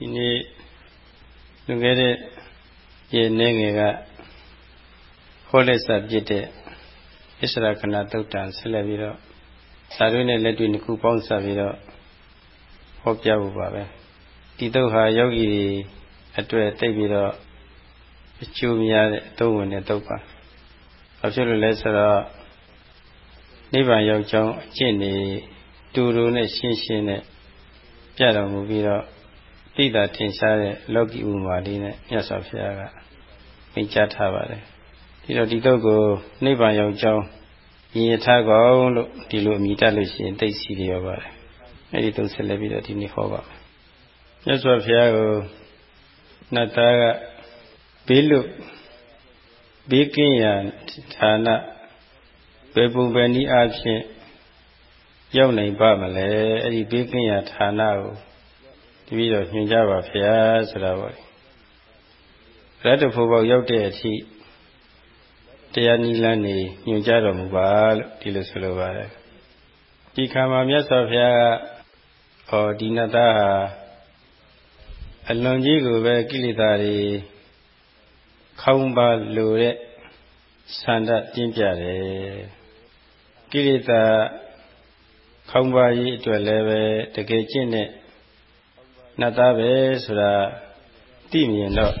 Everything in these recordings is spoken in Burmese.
ဒီနေ့လွန်ခဲ့တဲ့ရက်နေငယ်ကဟောလက်စာပြစ်တဲ့အစ္စရာခဏသုတ်တံဆက်လက်ပြီးတော့စာရွေးနဲ့လက်တွေ့နှစ်ခုပေါင်းစပ်ပြီးတော့ဟောပြဖို့ပါပဲဒီသုတ်ဟာယောဂီအတွက်တိတ်ပြီးတော့အကျိုးများတဲ့အသုံးဝင်တဲ့သုတ်ပါဘာဖြစ်လို့လဲဆိုတော့နိဗ္ဗာန်ရောက်ကြောင်းအကျင့်နေတူတူနဲ့ရှင်းရှင်းနဲ့ပြတော်မူပြီးတော့ သိတာထင်ရှားတဲ့လောကီဥမာလေးနဲ့မြတ်စွာဘုရားကမိန့်ကြားထားပါတယ်ဒီတော့ဒီတော့ကိုနိဗ္ဗာန်ရောက်ကြောင်းမြင်ထားကောင်းလို့ဒီလိုအမိတတ်လို့ရှိရင်သိစီရပါတယ်အဲ့ဒီတော့ဆက်လက်ပြီးတော့ဒီနေ့ဟောပါမယ်မြတ်စွာဘုရားကိုနတ်သားကဘေးလွတ်ဘေးကင်းရာဌာနဘယ်ပုံပဲနည်းအားဖြင့်ရောက်နိုင်ပါမလဲအဲ့ဒီဘေးကင်းရာဌာနကို တပည့်တော်ညွှန်ကြပါဖျားဆိုတာပေါ့ရတ္တဖို့ပေါက်ရောက်တဲ့အထိတရားနိလန်းနေညွှန်ကြတော်မူပါလို့ဒီလိုဆိုလိုပါတယ်ဒီခါမှာမြတ်စွာဘုရားကဟောဒီနတ်သားဟာအလွန်ကြီးကိုပဲကိလေသာတွေခေါင်းပါလိုတဲ့ဆန္ဒပြင်းပြတယ်ကိလေသာခေါင်းပါရေးအတွက်လည်းပဲတကယ်ကျင့်တဲ့ နတ်သားပဲဆိုတာသိမြင်တော့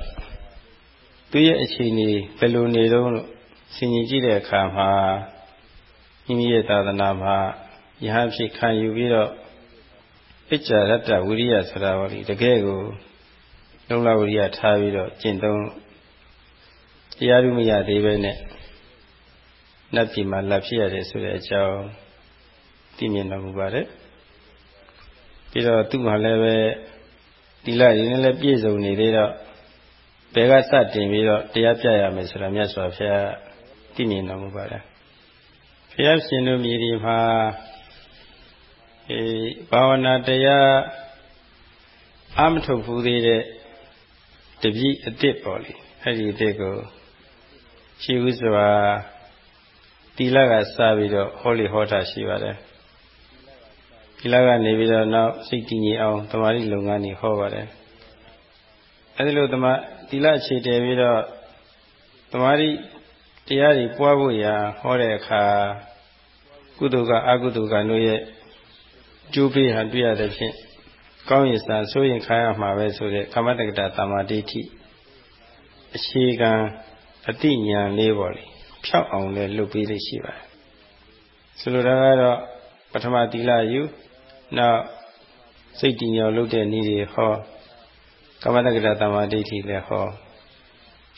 သူရဲ့အခြေအနေဘယ်လိုနေတော့လို့ဆင်ញင်ကြည့်တဲ့အခါမှာမိမိရဲ့သာသနာမှာယဟန်ဖြစ်ခံယူပြီးတော့ပစ္ကြရတ္တဝိရိယဆိုတာဟောဒီတကယ်ကိုလုံလဝိရိယထားပြီးတော့ကျင့်သုံးတရားဥမရသေးပဲနဲ့နတ်ပြည်မှာလက်ဖြစ်ရတယ်ဆိုတဲ့အကြောင်းသိမြင်တော်မူပါတယ်ပြီးတော့သူ့မှာလည်းပဲ ဒီလရင်းနဲ့လည်းပြည့်စုံနေသေးတော့ဘယ်ကစတင်ပြီးတော့တရားပြရမယ်ဆိုတာမြတ်စွာဘုရားသိမြင်တော်မူပါတယ်ဘုရားရှင်တို့မြည်ဒီမှာအဲဘာဝနာတရားအမထုတ်ဘူးသေးတဲ့တပည့်အစ်စ်ပေါ့လေအဲ့ဒီအစ်စ်ကိုရှိဥစွာတီလကစပြီးတော့ဟောလီဟောတာရှိပါတယ် တီလကနေပြီးတော့နောက်စိတ်တည်ငြိမ်အောင်တမာတိလုပ်ငန်းတွေဟောပါတယ်အဲဒီလိုတမတီလခြေတည်ပြီးတော့တမာတိတရားတွေပွားဖို့ရာဟောတဲ့အခါကုသိုလ်ကအကုသိုလ်ကတို့ရဲ့ကျိုးပေးဟန်တွေ့ရတဲ့ဖြင့်ကောင်းရည်စံဆိုရင်ခါရမှာပဲဆိုတဲ့ကမ္မတက္ကတာတမာတိဋ္ဌိအခြေခံအတိညာလေးပေါ့လေဖြောက်အောင်လည်းလုပ်ပေးလို့ရှိပါတယ်ဆိုလိုတာကတော့ပထမသီလယူ နောက်စိတ်တည်ငြိမ်လုပ်တဲ့နည်းတွေဟောကမ္မတက္ကတာတမာတိဋ္ဌိလည်းဟော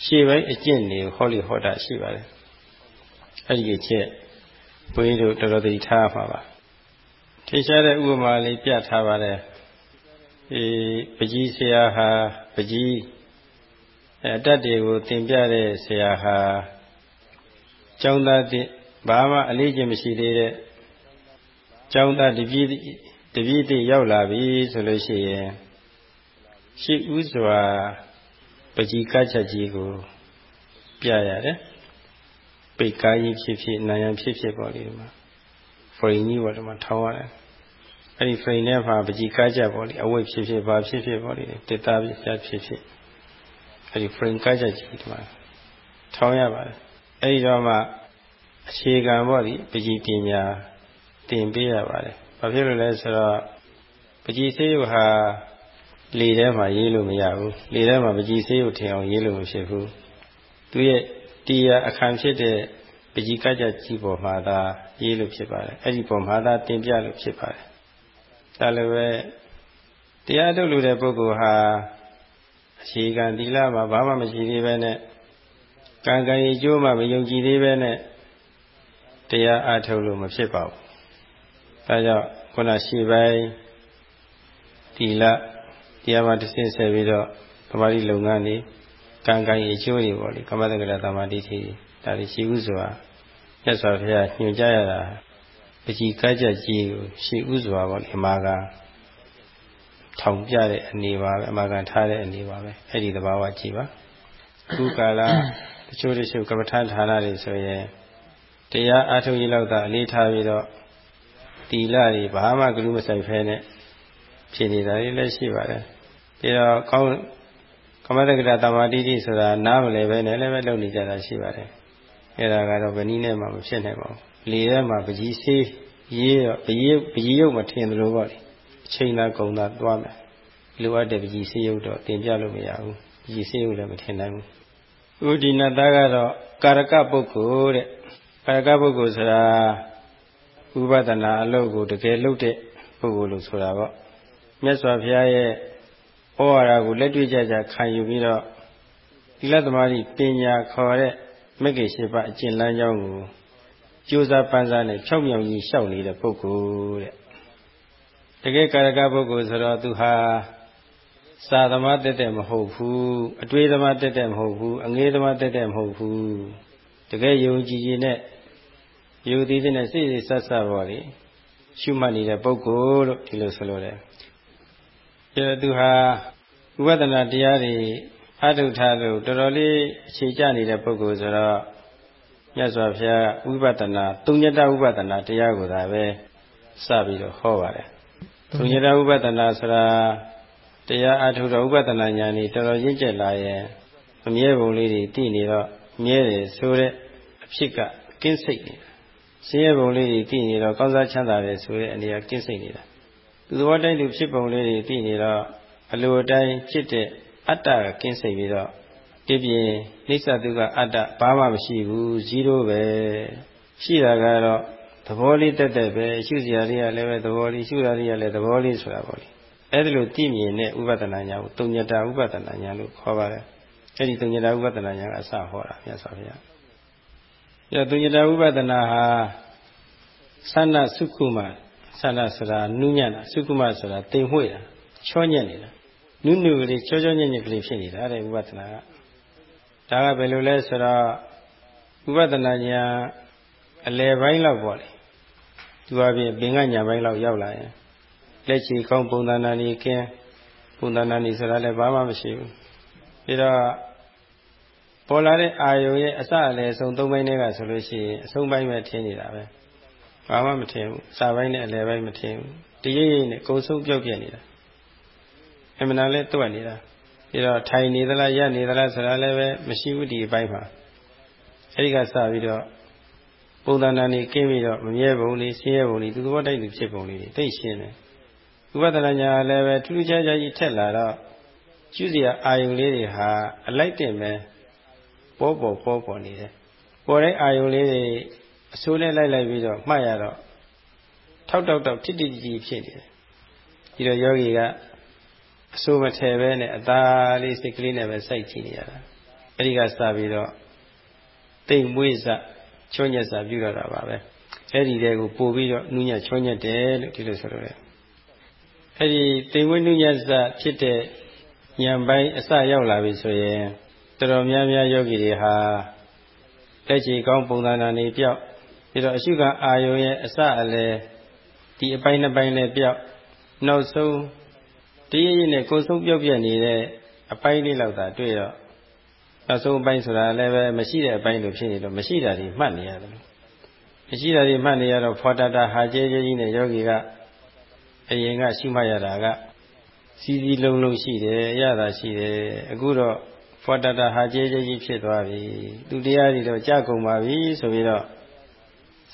ရှေ့ပိုင်းအကျင့်တွေဟောလိဟောတာရှိပါတယ်အဲ့ဒီအချက်ဘုန်းကြီးတို့တော်တော်သိထားပါပါထင်ရှားတဲ့ဥပမာလေးပြထားပါတယ်အေးပကြီးဆရာဟာပကြီးအဲတတ်တွေကိုသင်ပြတဲ့ဆရာဟာကျောင်းသားတစ်ဘာမှအလေးကျင့်မရှိသေးတဲ့ကျောင်းသားတပြည့် တပြည့်တည်းရောက်လာပြီဆိုလို့ရှိရင်ရှိဥစွာပကြီးကချက်ကြီးကိုပြရတယ်ပိတ်ကားကြီးဖြစ်ဖြစ်နာယံဖြစ်ဖြစ်ပေါ့လေဒီမှာဖရိန်ကြီးပေါ့ဒီမှာထောင်းရတယ်အဲ့ဒီဖရိန်ထဲမှာပကြီးကားချက်ပေါ့လေအဝိတ်ဖြစ်ဖြစ်ဘာဖြစ်ဖြစ်ပေါ့လေတစ်သားဖြစ်ဖြစ်ဖြစ်အဲ့ဒီဖရိန်ကားချက်ကြီးဒီမှာထောင်းရပါတယ်အဲ့ဒီတော့မှအခြေခံပေါ့ဒီပကြီးပညာသင်ပေးရပါတယ် ဘာဖြစ်လို့လဲဆိုတော့ပကြီးစေးရုပ်ဟာလေထဲမှာရေးလို့မရဘူးလေထဲမှာပကြီးစေးရုပ်ထင်အောင်ရေးလို့မဖြစ်ဘူးသူရဲ့တရားအခမ်းဖြစ်တဲ့ပကြီးကကြကြီးပေါ်မှာသာရေးလို့ဖြစ်ပါတယ်အဲ့ဒီပေါ်မှာသာတင်ပြလို့ဖြစ်ပါတယ်ဒါလည်းပဲတရားထုတ်လို့တဲ့ပုဂ္ဂိုလ်ဟာအခြေခံသီလမှာဘာမှမရှိသေးပဲနဲ့ကံကံရဲ့ကျိုးမှမယုံကြည်သေးပဲနဲ့တရားအားထုတ်လို့မဖြစ်ပါဘူး ဒါကြောင့်ခုနရှိပိုင်းသီလတရားမှတစ်ဆင့်ဆက်ပြီးတော့သမာဓိလုပ်ငန်းတွေကံကံရဲ့ကျိုးတွေပေါ့လေကမ္မတက္ကရာသမာဓိထိဒါတွေရှိဥစွာမြတ်စွာဘုရားညွှန်ကြားရတာပကြီးကကြကြီးကိုရှိဥစွာပေါ့လေအမာကထောင်ပြတဲ့အနေပါပဲအမာကန်ထားတဲ့အနေပါပဲအဲ့ဒီသဘာဝကြည့်ပါခုကာလတချို့တချို့ကမ္မထာဌာနတွေဆိုရင်တရားအားထုတ်ရလောက်သာအလေးထားပြီးတော့ တီလာတွေဘာမှကလူမဆိုင်ဖဲနဲ့ဖြစ်နေတာတွေလည်းရှိပါတယ်ပြီးတော့ကောင်းကမတက္ကတာတမာတိတိဆိုတာနားမလဲပဲနဲ့လည်းပဲလုပ်နေကြတာရှိပါတယ်အဲ့ဒါကတော့ဗနည်းနဲ့မှမဖြစ်နိုင်ပါဘူးလေထဲမှာပကြီးဆေးရေးတော့ပကြီးပကြီးရုပ်မထင်သလိုပေါ့လေအချိန်သာကုန်သာသွားမယ်လိုအပ်တဲ့ပကြီးဆေးရုပ်တော့တင်ပြလို့မရဘူးပကြီးဆေးရုပ်လည်းမထင်နိုင်ဘူးဥဒိနတကတော့ကာရကပုဂ္ဂိုလ်တဲ့ကာရကပုဂ္ဂိုလ်ဆိုတာ ဥပဒနာအလုပ်ကိုတကယ်လုပ်တဲ့ပုဂ္ဂိုလ်လို့ဆိုတာပေါ့မြတ်စွာဘုရားရဲ့ဩဝါဒကိုလက်တွေ့ကြကြခံယူပြီးတော့သီလသမာဓိပညာခေါ်တဲ့မဂ္ဂင်၈ပါးအကျင့်လမ်းကြောင်းကိုကြိုးစားပန်းစားနဲ့ဖြောက်မြောင်ကြီးလျှောက်နေတဲ့ပုဂ္ဂိုလ်တဲ့တကယ်ကာရကပုဂ္ဂိုလ်ဆိုတော့သူဟာစာသမားတက်တဲ့မဟုတ်ဘူးအတွေ့သမားတက်တဲ့မဟုတ်ဘူးအငေးသမားတက်တဲ့မဟုတ်ဘူးတကယ်ယုံကြည်ခြင်းနဲ့ ယုံသေးတဲ့စိတ်စိတ်ဆက်ဆက်ပါလေရှုမှတ်နေတဲ့ပုဂ္ဂိုလ်လို့ဒီလိုဆိုလိုတယ်အဲသူဟာဥပဒနာတရားတွေအထုထားလို့တော်တော်လေးအခြေကျနေတဲ့ပုဂ္ဂိုလ်ဆိုတော့မြတ်စွာဘုရားဥပဒနာတုံညတဥပဒနာတရားကိုသာပဲစပြီးတော့ဟောပါတယ်တုံညတဥပဒနာဆိုတာတရားအထုတော်ဥပဒနာဉာဏ်นี่တော်တော်ရင့်ကျက်လာရင်အမြဲပုံလေးတွေတည်နေတော့မြဲတယ်ဆိုတဲ့အဖြစ်ကကင်းစိတ်နေတာ ဆင်းရဲပုံလေးတွေတည်နေတော့ကောင်းစားချမ်းသာတယ်ဆိုတဲ့အနေအကင်းစိတ်နေတာသူသဘောတိုင်းသူဖြစ်ပုံလေးတွေတည်နေတော့အလိုအတိုင်းဖြစ်တဲ့အတ္တကကင်းစိတ်ပြီးတော့ဒီပြင်နိစ္စတုကအတ္တဘာမှမရှိဘူးဇီးရိုးပဲရှိတာကတော့သဘောလေးတက်တက်ပဲရှုစရာလေးကလည်းပဲသဘောလေးရှုရလေးကလည်းသဘောလေးဆိုတာပေါ့လေအဲ့ဒီလိုသိမြင်တဲ့ဥပဒနာညာကိုတုံညတာဥပဒနာညာလို့ခေါ်ပါတယ်အဲ့ဒီတုံညတာဥပဒနာညာကအစဟောတာမြတ်စွာဘုရား အဲ့တုံညတာဥပဒနာဟာသန္နစုခုမသန္နဆိုတာနုညံ့တာစုခုမဆိုတာတိမ်မွေ့တာချောညက်နေတာနုနုကလေးချောချောညက်ညက်ကလေးဖြစ်နေတာတဲ့ဥပဒနာကဒါကဘယ်လိုလဲဆိုတော့ဥပဒနာညာအလယ်ပိုင်းလောက်ပေါ့လေသူအပြင်ပင်ကညာပိုင်းလောက်ရောက်လာရင်လက်ချီကောင်းပုံသဏ္ဍာန်ကြီးကင်းပုံသဏ္ဍာန်ကြီးဆိုတာလည်းဘာမှမရှိဘူးပြီးတော့ ပေါ်လာတဲ့အာယုံရဲ့အစအလယ်ဆုံးသုံးပိုင်းတွေကဆိုလို့ရှိရင်အဆုံးပိုင်းပဲထင်းနေတာပဲဘာမှမထင်ဘူးစာပိုင်းနဲ့အလယ်ပိုင်းမထင်ဘူးတရိပ်ရိပ်နဲ့ကုံဆုံးပြောက်ပြက်နေတာအမှန်တန်လဲတွက်နေတာပြီးတော့ထိုင်နေသလားရပ်နေသလားဆိုတာလည်းပဲမရှိဘူးဒီအပိုင်းမှာအဲဒီကစပြီးတော့ပုံသဏ္ဍာန်ကြီးကင်းပြီးတော့မမြဲပုံလေးဆင်းရဲပုံလေးသူသဘောတိုက်သူဖြစ်ပုံလေးသိရှင်းတယ်ဥပဒနာညာလည်းပဲထူးထူးခြားခြားကြီးထက်လာတော့ကျူးစရာအာယုံလေးတွေဟာအလိုက်တင်ပဲ ပေါ်ပေါ်ပေါ်ပေါ်နေတယ်ပေါ်တဲ့အာယုံလေးတွေအစိုးနဲ့လိုက်လိုက်ပြီးတော့မှတ်ရတော့ထောက်တောက်တောက်တိတိတိဖြစ်နေတယ်ဒီတော့ယောဂီကအစိုးမထည့်ပဲနဲ့အသာလေးစိတ်ကလေးနဲ့ပဲစိုက်ကြည့်နေရတာအဲဒီကစပြီးတော့တိမ်မွေးစချွညက်စာပြုရတာပါပဲအဲ့ဒီတဲကိုပို့ပြီးတော့နူးညံ့ချွညက်တယ်လို့ဒီလိုဆိုလို့ရတယ်အဲ့ဒီတိမ်မွေးနူးညံ့စာဖြစ်တဲ့ဉာဏ်ပိုင်းအစရောက်လာပြီဆိုရင် တော်တော်များများယောဂီတွေဟာလက်ချေကောင်းပုံသဏ္ဍာန်တွေပြောက်ပြီးတော့အရှုခံအာယုံရဲ့အစအလယ်ဒီအပိုင်းနှစ်ပိုင်းနဲ့ပြောက်နောက်ဆုံးတရရနဲ့ကိုယ်ဆုံးပြောက်ပြက်နေတဲ့အပိုင်းလေးလောက်သာတွေ့တော့နောက်ဆုံးအပိုင်းဆိုတာလည်းပဲမရှိတဲ့အပိုင်းလိုဖြစ်နေတော့မရှိတာတွေမှတ်နေရတယ်မရှိတာတွေမှတ်နေရတော့ဖောတတာဟာကျဲကျဲကြီးနဲ့ယောဂီကအရင်ကရှိမှတ်ရတာကစီစီလုံးလုံးရှိတယ်ရတာရှိတယ်အခုတော့ ဖောတတာဟာကျဲကျဲကြီးဖြစ်သွားပြီသူတရားတွေတော့ကြာကုန်ပါပြီဆိုပြီးတော့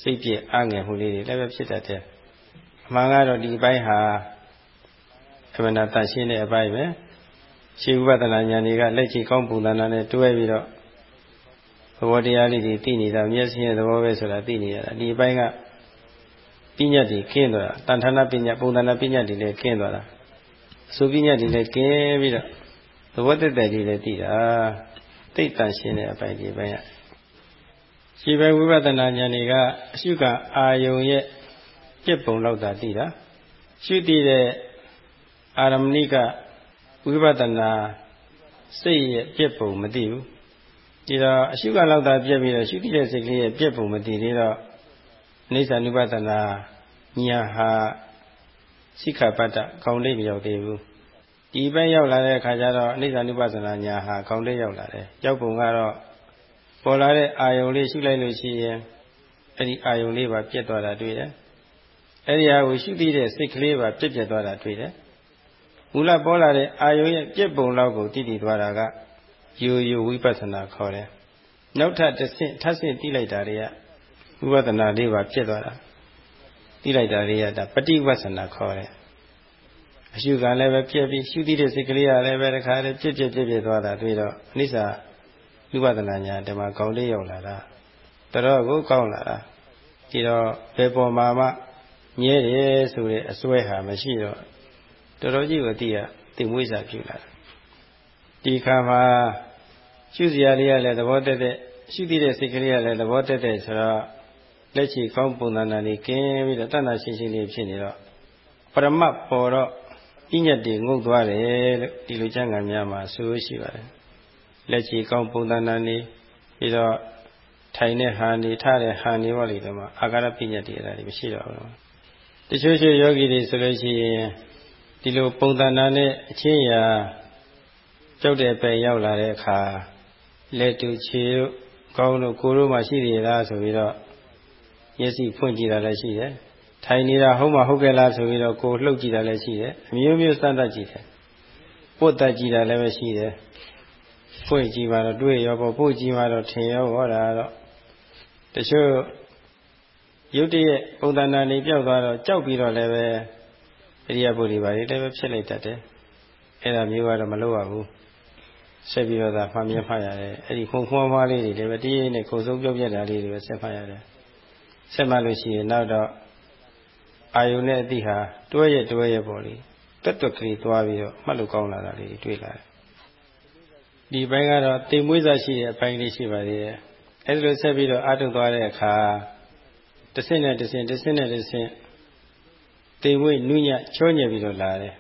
စိတ်ပြည့်အငယ်မှုလေးတွေလည်းပဲဖြစ်တတ်တယ်အမှန်ကတော့ဒီဘိုင်းဟာအမှန်တန်ရှင်းတဲ့အပိုင်းပဲရှိဥပဒနာဉာဏ်တွေကလက်ချေကောင်းပုံသဏ္ဍာန်နဲ့တွဲပြီးတော့သဘောတရားလေးတွေသိနေတာမျက်စိရဲ့သဘောပဲဆိုတာသိနေရတာဒီအပိုင်းကပညာတွေခင်းသွားတာတန်ထာနာပညာပုံသဏ္ဍာန်ပညာတွေလည်းခင်းသွားတာအဆိုပညာတွေလည်းခင်းပြီးတော့ သဘောတည်းတည်းလေးလည်းသိတာသိတန်ရှင်းတဲ့အပိုင်းဒီပိုင်းကရှိပဲဝိပဿနာဉာဏ်တွေကအရှုကအာယုံရဲ့ပြက်ပုံလောက်သာသိတာရှုတည်တဲ့အာရမဏိကဝိပဿနာစိတ်ရဲ့ပြက်ပုံမသိဘူးဒီတော့အရှုကလောက်သာပြက်ပြီးတော့ရှုတည်တဲ့စိတ်ကလေးရဲ့ပြက်ပုံမသိသေးတော့အိဋ္ဌာနုပဒနာညာဟာစိက္ခပတ္တကောင်းလေးမရောက်သေးဘူး ဒီဘက်ရောက်လာတဲ့အခါကျတော့အိဋ္ဌာနုပဒနာညာဟာကောင်းလေးရောက်လာတယ်ရောက်ပုံကတော့ပေါ်လာတဲ့အာယုံလေးရှုလိုက်လို့ရှိရင်အဲ့ဒီအာယုံလေးပါပြတ်သွားတာတွေ့တယ်အဲ့ဒီဟာကိုရှုပြီးတဲ့စိတ်ကလေးပါပြတ်ပြတ်သွားတာတွေ့တယ်ဝမူလပေါ်လာတဲ့အာယုံရဲ့ပြက်ပုံလောက်ကိုတည်တည်သွားတာကယူယူဝိပဿနာခေါ်တယ်နောက်ထပ်တစ်ဆင့်ထပ်ဆင့်တိလိုက်တာတွေကဝိပဿနာလေးပါဖြစ်သွားတာတိလိုက်တာတွေကဒါပฏิဝဿနာခေါ်တယ် အရှုခံလည်းပဲပြက်ပြီးရှုသိတဲ့စိတ်ကလေးကလည်းပဲတခါတည်းပြက်ပြက်ပြက်ပြက်သွားတာတွေ့တော့အနိစ္စဝိပဿနာညာဓမ္မကောင်းလေးရောက်လာတာတတော့ကိုကောင်းလာတာဒီတော့ဘယ်ပေါ်မှာမှမြဲတယ်ဆိုတဲ့အစွဲဟာမရှိတော့တော်တော်ကြီးကိုသိရသိမွေးစာပြုလာတာဒီခါမှာရှုစရာလေးကလည်းသဘောတက်တဲ့ရှုသိတဲ့စိတ်ကလေးကလည်းသဘောတက်တဲ့ဆိုတော့လက်ချီကောင်းပုံသဏ္ဍာန်လေးကင်းပြီးတော့တဏ္ဍရှင်းရှင်းလေးဖြစ်နေတော့ပရမတ်ပေါ်တော့ ပညတ်တွေငုတ်သွားတယ်လို့ဒီလိုကျမ်းဂန်များမှာဆိုရှိပါတယ်လက်ချီကောင်းပုံသဏ္ဍာန်လေးပြီးတော့ထိုင်တဲ့ဟာနေထတဲ့ဟာနေပါလိမ့်တော့မှအာကာရပညတ်တွေအဲ့ဒါတွေမရှိတော့ဘူးတချို့ချို့ယောဂီတွေဆိုလို့ရှိရင်ဒီလိုပုံသဏ္ဍာန်နဲ့အချင်းရာကြောက်တဲ့ပဲရောက်လာတဲ့အခါလက်တူခြေတို့ကောင်းတို့ကိုယ်တို့မှရှိသေးလားဆိုပြီးတော့မျက်စိဖွင့်ကြည့်တာလည်းရှိတယ် ထိုင်နေတာဟုတ်မှဟုတ်ကဲ့လားဆိုပြီးတော့ကိုယ်လှုပ်ကြည့်တာလည်းရှိတယ်အမျိုးမျိုးစမ်းသပ်ကြည့်တယ်ပုတ်တက်ကြည့်တာလည်းပဲရှိတယ်ဖွင့်ကြည့်မှတော့တွေ့ရောပေါ့ပို့ကြည့်မှတော့ထင်ရောဟောတာတော့တချို့ရုပ်တရက်ပုံသဏ္ဍာန်တွေပြောက်သွားတော့ကြောက်ပြီးတော့လည်းပဲအရိယဘုရားတွေလည်းပဲဖြစ်လိုက်တတ်တယ်အဲ့ဒါမျိုးကတော့မလုပ်ရဘူးဆက်ပြီးတော့သာမှတ်မြင်မှတ်ရတယ်အဲ့ဒီခုံခွန်းမွားလေးတွေလည်းပဲတည်ရင်းနဲ့ခုံဆုံးပြုတ်ပြက်တာလေးတွေပဲဆက်မှတ်ရတယ်ဆက်မှတ်လို့ရှိရင်နောက်တော့ အာယုန်နဲ့အတိဟာတွဲရတွဲရပေါ့လေတွတ်တွက်ကလေးသွားပြီးတော့မှတ်လို့ကောင်းလာတာလေးတွေ့လာတယ်ဒီဘက်ကတော့တိမ်မွေးစားရှိတဲ့အပိုင်းလေးရှိပါသေးတယ်အဲ့ဒါလိုဆက်ပြီးတော့အာထုတ်သွားတဲ့အခါတစ်ဆင့်နဲ့တစ်ဆင့်တစ်ဆင့်နဲ့တစ်ဆင့်တိမ်မွေးနုညချောညက်ပြီးတော့လာတယ်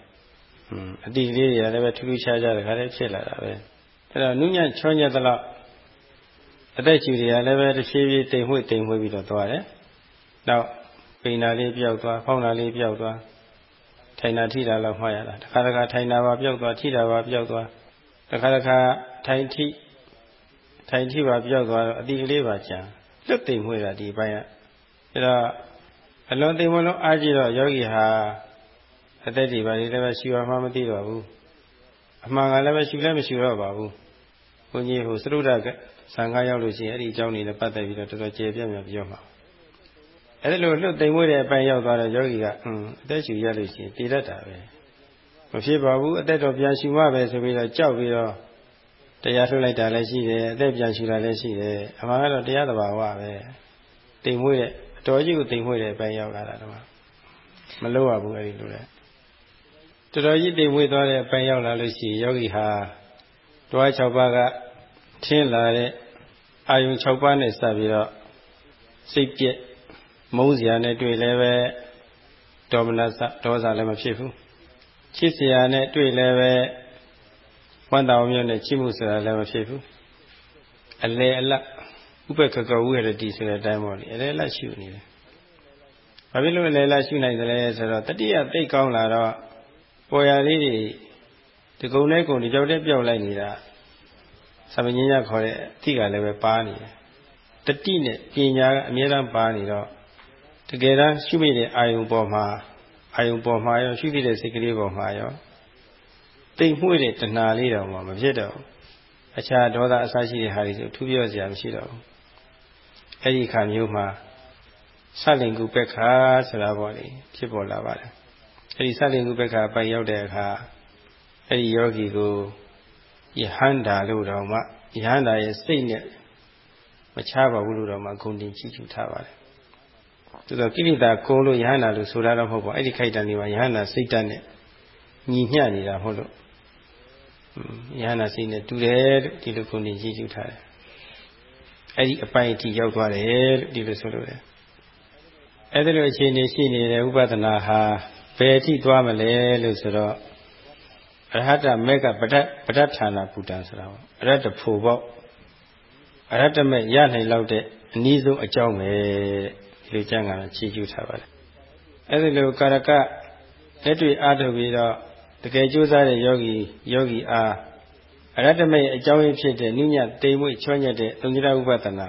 အတိလေးတွေကလည်းပဲထူးထူးခြားခြားတခါတည်းဖြစ်လာတာပဲအဲ့တော့နုညံ့ချောညက်သလောက်အသက်ရှူတွေကလည်းပဲတစ်ဖြည်းဖြည်းတိမ်မွေ့တိမ်မွေ့ပြီးတော့သွားတယ်နောက် ပိန်နာလေးပြောက်သွားဖောင်းနာလေးပြောက်သွားထိုင်နာထိတာလောက်မှတ်ရတာတခါတခါထိုင်နာပါပြောက်သွားထိတာပါပြောက်သွားတခါတခါထိုင်ထိထိုင်ထိပါပြောက်သွားတော့အတိကလေးပါကြံလွတ်တိမ်မွေ့တာဒီဘက်ကအဲ့တော့အလွန်တိမ်မွေ့လုံးအားကြည့်တော့ယောဂီဟာအသက်တွေပါလေလည်းပဲရှူရမှမသိတော့ဘူးအမှန်ကလည်းပဲရှူလည်းမရှူတော့ပါဘူးဘုန်းကြီးဟိုသရုဒ္ဓကဆံကားရောက်လို့ရှိရင်အဲ့ဒီအကြောင်းတွေနဲ့ပတ်သက်ပြီးတော့တော်တော်ကျေပြန့်ပြန့်ပြောမှာ အဲ့ဒီလိုလွတ်သိမ်မွေးတဲ့အပိုင်းရောက်သွားတော့ယောဂီကအင်းအသက်ရှူရလို့ရှိရင်တည်တတ်တာပဲမဖြစ်ပါဘူးအသက်တော့ပြန်ရှူမှပဲဆိုပြီးတော့ကြောက်ပြီးတော့တရားထုတ်လိုက်တာလည်းရှိတယ်အသက်ပြန်ရှူတာလည်းရှိတယ်အမှန်ကတော့တရားသဘာဝပဲတိမ်မွေးတဲ့အတော်ကြီးကိုတိမ်မွေးတဲ့အပိုင်းရောက်လာတာတော့မလို့ရဘူးအဲ့ဒီလိုလေတော်တော်ကြီးတိမ်မွေးသွားတဲ့အပိုင်းရောက်လာလို့ရှိရင်ယောဂီဟာတွား6ပါးကထင်းလာတဲ့အာယုံ6ပါးနဲ့စပ်ပြီးတော့စိတ်ပြက် မုန်းစရာနဲ့တွေ့လည်းပဲဒေါမနစဒေါသလည်းမဖြစ်ဘူးချစ်စရာနဲ့တွေ့လည်းပဲဝမ်းတောင်မျိုးနဲ့ချစ်မှုဆိုတာလည်းမဖြစ်ဘူးအလေအလတ်ဥပ္ပခကဝိရတိဆိုတဲ့အတိုင်းပေါ့လေအလေအလတ်ရှုနေတယ်ဘာဖြစ်လို့အလေအလတ်ရှုနိုင်တယ်လဲဆိုတော့တတိယသိကောင်းလာတော့ပေါ်ရလေးတွေဒီကုံနဲ့ကုံဒီကြောက်တဲ့ပြောက်လိုက်နေတာသမဉ္ဇညခေါ်တဲ့အသည့်ကလည်းပဲပါနေတယ်တတိနဲ့ပညာကအမြဲတမ်းပါနေတော့ တကယ်တမ်းရှုမိတဲ့အာယုံပေါ်မှာအာယုံပေါ်မှာရောရှုသိတဲ့စိတ်ကလေးပေါ်မှာရောတိမ်မွေ့တဲ့တဏှာလေးတောင်မှမဖြစ်တော့အခြားဒေါသအစရှိတဲ့ဟာတွေဆိုထူးပြောစရာမရှိတော့ဘူးအဲ့ဒီခါမျိုးမှာဆလင်ကုပက္ခာဆိုတာပေါ့လေဖြစ်ပေါ်လာပါတယ်အဲ့ဒီစတင်ကုပက္ခပိုင်ရောက်တဲ့အခါအဲ့ဒီယောဂီကိုယဟန္တာလို့တော့မှယဟန္တာရဲ့စိတ်နဲ့မချပါဘူးလို့တော့မှဂုဏ်တင်ချီးကျူးထားပါတယ်။ ဒါဆိုကိလေသာကုံလို့ယဟန္တာလို့ဆိုတာတော့မဟုတ်ပါဘူး။အဲ့ဒီခိုက်တန်ဒီမှာယဟန္တာစိတ်တတ်နဲ့ညီမျှနေတာမဟုတ်လို့ယဟန္တာစိတ်နဲ့တူတယ်လို့ဒီလိုဂုဏ်တင်ချီးကျူးထားတယ်။အဲ့ဒီအပိုင်အထိရောက်သွားတယ်လို့ဒီလိုဆိုလို့ရတယ်။အဲ့ဒီလိုအခြေအနေရှိနေတဲ့ဥပဒနာဟာဘယ်အထိသွားမလဲလို့ဆိုတော့အရဟတမေကပဋ္ဌပဋ္ဌဌာနာပူတံဆိုတာပေါ့အရဟတဖို့ပေါ့အရဟတမေရနိုင်လောက်တဲ့အနည်းဆုံးအကြောင်းပဲ ဒီလိုကျမ်းဂန်ချီးကျူးထားပါတယ်အဲ့ဒီလိုကာရကလက်တွေ့အားထုတ်ပြီးတော့တကယ်ကြိုးစားတဲ့ယောဂီယောဂီအားအရဟတမေအကြောင်းရင်းဖြစ်တဲ့နုညတိမ်မွေ့ချွမ်းညက်တဲ့သုံးကြဥပဒနာ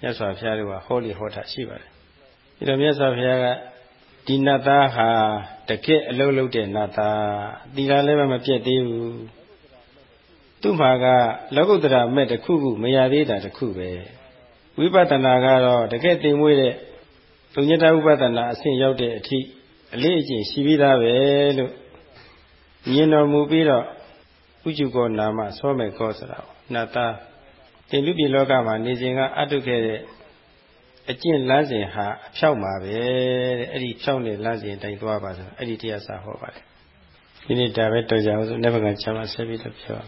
မြတ်စွာဘုရားတို့ကဟောလီဟောတာရှိပါတယ်ဒီလိုမြတ်စွာဘုရားကဒီနတ်သားဟာတကယ်အလုံးလုံးတဲ့နတ်သားသီလလည်းမပြတ်သေးဘူးသူ့မှာကလောကုတ္တရာမဲ့တစ်ခုခုမရသေးတာတစ်ခုပဲဝိပဿနာကတော့တကယ်တင်မွေးတဲ့ ဘုညတဝိပဿနာအဆင့်ရောက်တဲ့အထိအလေးအကျင့်ရှိပြီးသားပဲလို့မြင်တော်မူပြီးတော့ဥจุကောနာမသောမေကောဆိုတာနတ်သားတင်လူပြည်လောကမှာနေစဉ်ကအတုခဲ့တဲ့အကျင့်လမ်းစဉ်ဟာအဖြောက်မှာပဲတဲ့အဲ့ဒီဖြောက်တဲ့လမ်းစဉ်တိုင်းသွားပါဆိုအဲ့ဒီတရားစာဟောပါတယ်ဒီနေ့ဒါပဲတော်ကြအောင်ဆိုနေ့ဘက်ကချမ်းသာဆက်ပြီးတော့ပြော